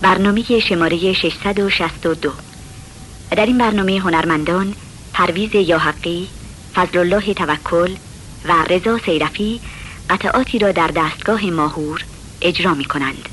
برنامه شماره 662 در این برنامه هنرمندان پرویز یاحقی، فضل الله توکل و رضا سیرفی قطعاتی را در دستگاه ماهور اجرا می کنند.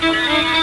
Thank you.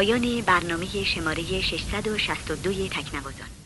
پایان برنامه شماره 662 تکنوازان.